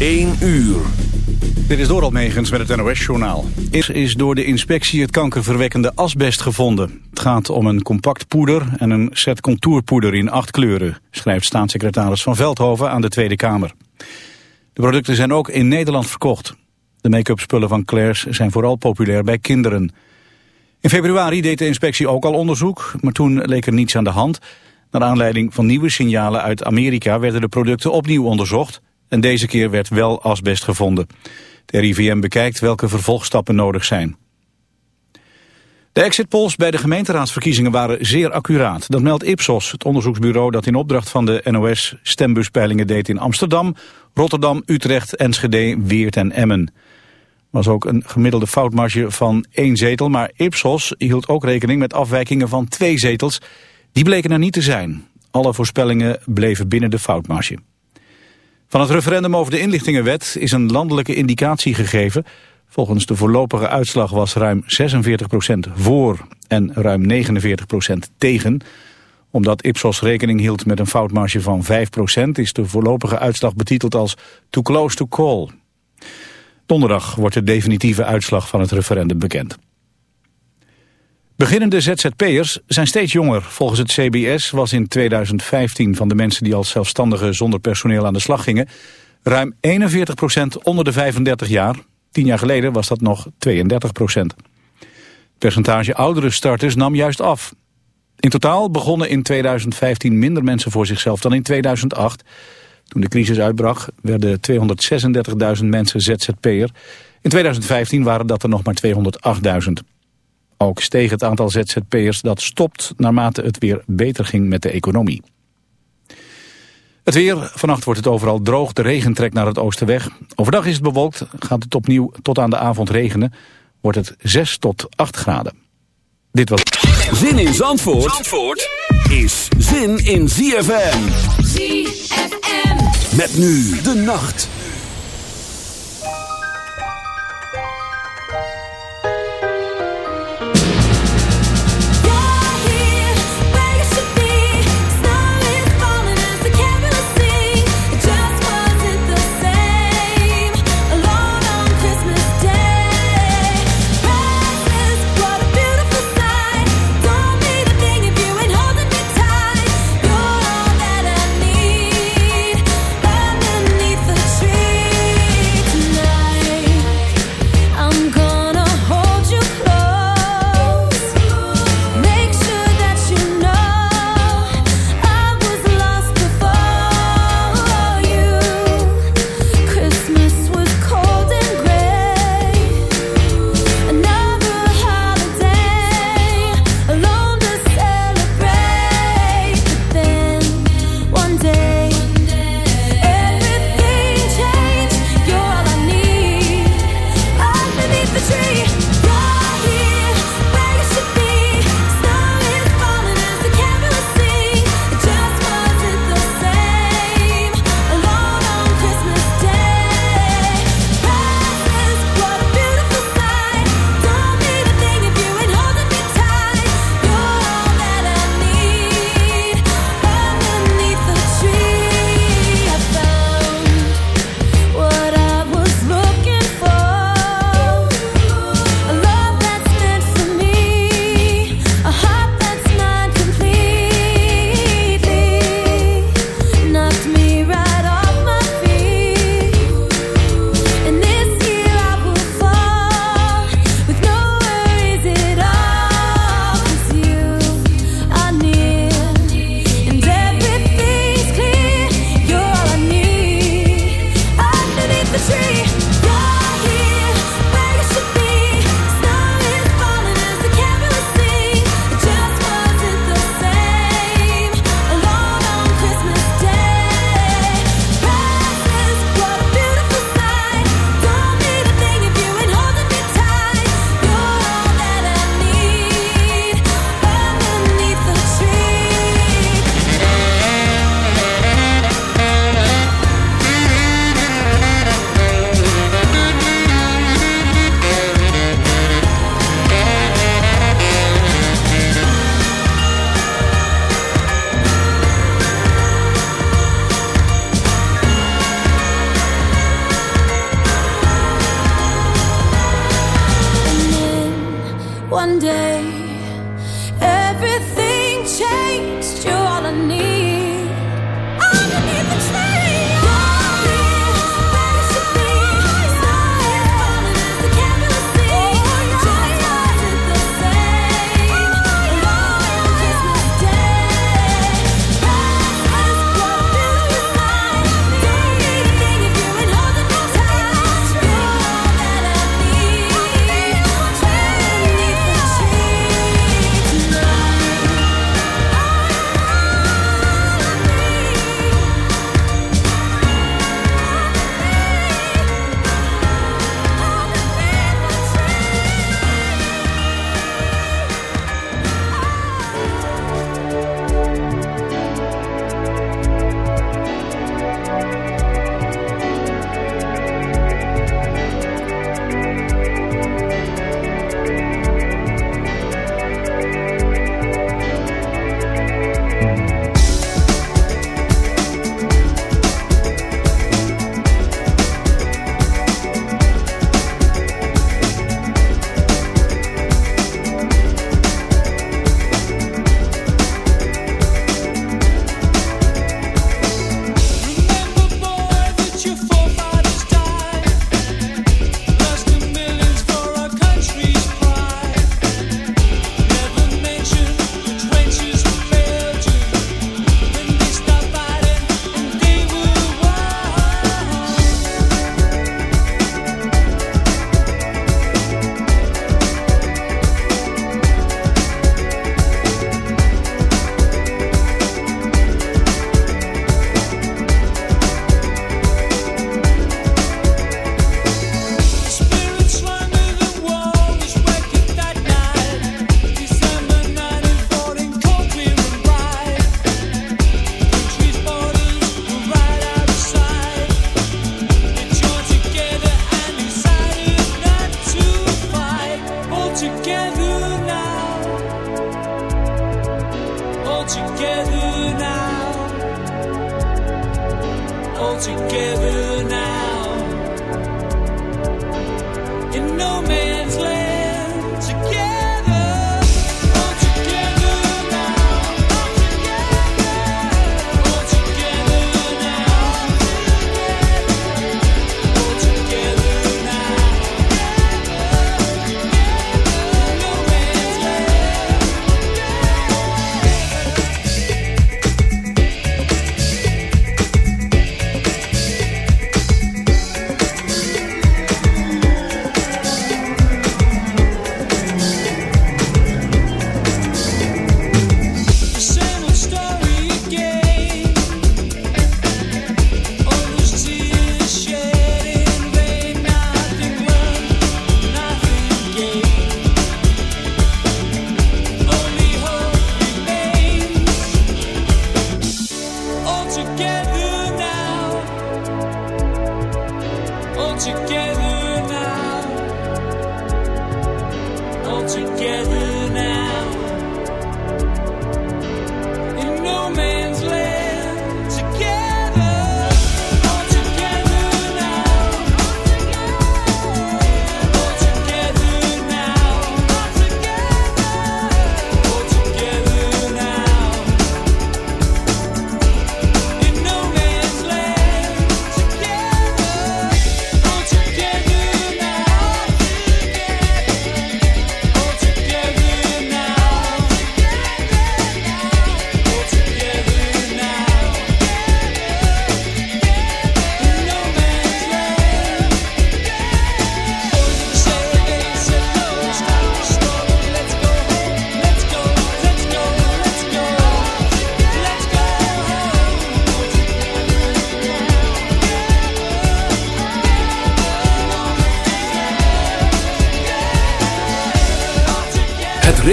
1 uur. Dit is Doral Megens met het NOS-journaal. Is, is door de inspectie het kankerverwekkende asbest gevonden. Het gaat om een compact poeder en een set contourpoeder in acht kleuren... schrijft staatssecretaris Van Veldhoven aan de Tweede Kamer. De producten zijn ook in Nederland verkocht. De make-up spullen van Claire's zijn vooral populair bij kinderen. In februari deed de inspectie ook al onderzoek, maar toen leek er niets aan de hand. Naar aanleiding van nieuwe signalen uit Amerika werden de producten opnieuw onderzocht... en deze keer werd wel asbest gevonden. De RIVM bekijkt welke vervolgstappen nodig zijn. De exit polls bij de gemeenteraadsverkiezingen waren zeer accuraat. Dat meldt Ipsos, het onderzoeksbureau dat in opdracht van de NOS stembuspeilingen deed in Amsterdam, Rotterdam, Utrecht, Enschede, Weert en Emmen. was ook een gemiddelde foutmarge van één zetel, maar Ipsos hield ook rekening met afwijkingen van twee zetels. Die bleken er niet te zijn. Alle voorspellingen bleven binnen de foutmarge. Van het referendum over de inlichtingenwet is een landelijke indicatie gegeven. Volgens de voorlopige uitslag was ruim 46% voor en ruim 49% tegen. Omdat Ipsos rekening hield met een foutmarge van 5% is de voorlopige uitslag betiteld als too close to call. Donderdag wordt de definitieve uitslag van het referendum bekend. Beginnende ZZP'ers zijn steeds jonger. Volgens het CBS was in 2015 van de mensen die als zelfstandigen zonder personeel aan de slag gingen... ruim 41% onder de 35 jaar. Tien jaar geleden was dat nog 32 procent. Het percentage oudere starters nam juist af. In totaal begonnen in 2015 minder mensen voor zichzelf dan in 2008. Toen de crisis uitbrak werden 236.000 mensen ZZP'er. In 2015 waren dat er nog maar 208.000. Ook steeg het aantal ZZP'ers dat stopt naarmate het weer beter ging met de economie. Het weer, vannacht wordt het overal droog, de regen trekt naar het oosten weg. Overdag is het bewolkt, gaat het opnieuw tot aan de avond regenen. Wordt het 6 tot 8 graden. Dit was... Zin in Zandvoort, Zandvoort is zin in ZFM. ZFM. Met nu de nacht.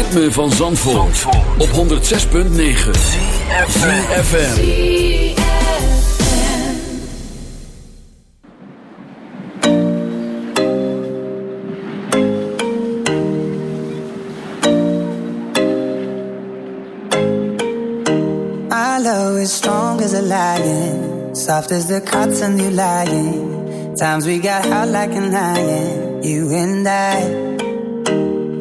Van Zandvoort, op 106.9 CFFM My love is strong as a lion Soft as the cotton you lying. Times we got hot like an iron You and I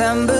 December.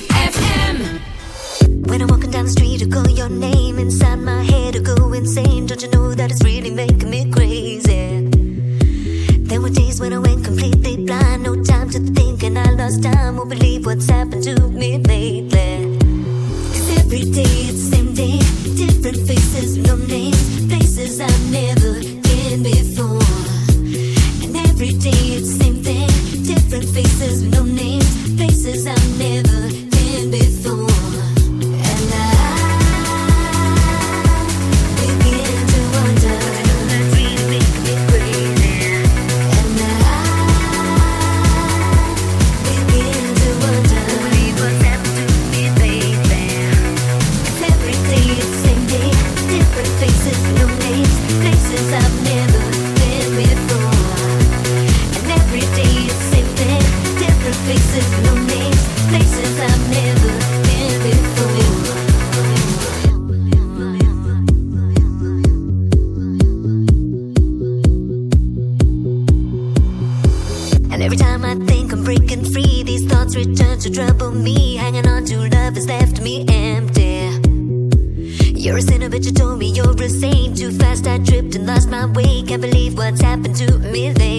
can't can't believe what's happened to me. There.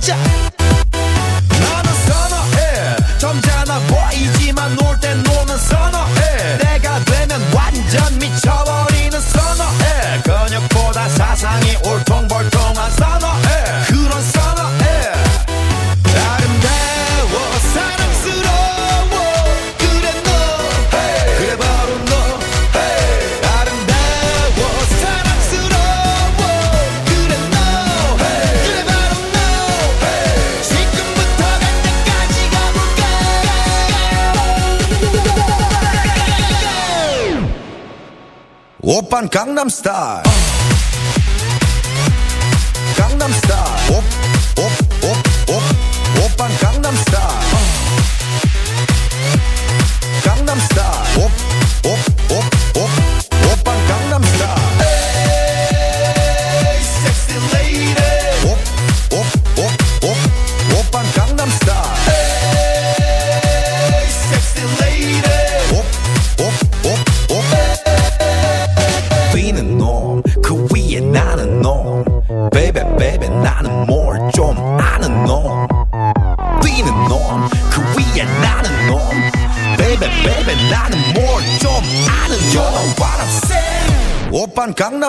Gotcha. I'm star.